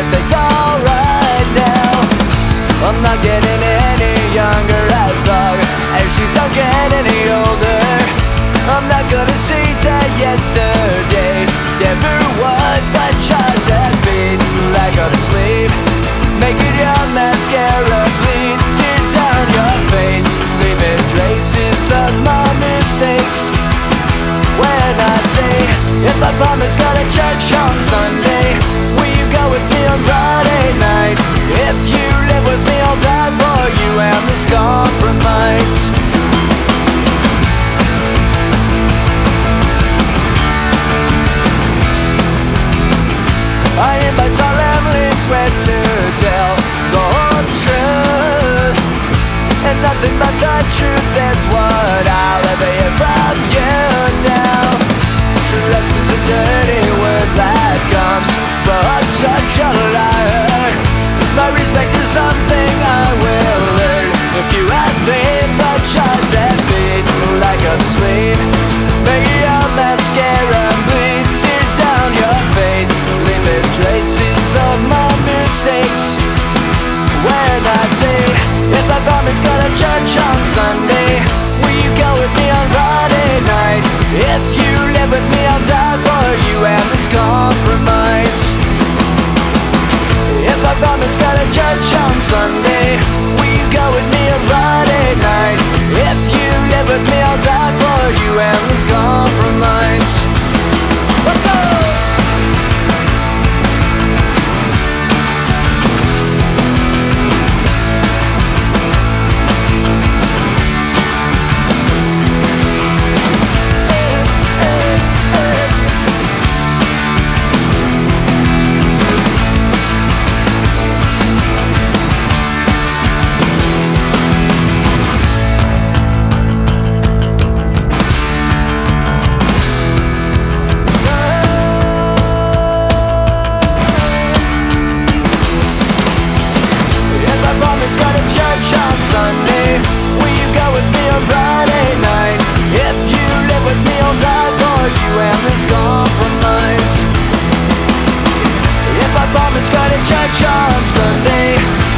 everything's alright now. I'm not getting any younger as long as she don't get any older. I'm not gonna see that yesterday. Never was my child. same Blood shards and bleeds like a sleep Make your mascara bleed Tears down your face. Leaving traces of my mistakes. When I say If I bombing's going to church on Sunday. Will you go with me on Friday night? If you live with me I'll die for you and this compromise. If I bombing's going to church on Sunday with me on Friday night. If you live with me, I'll die for you compromise. If I bomb, it's got judge on Sunday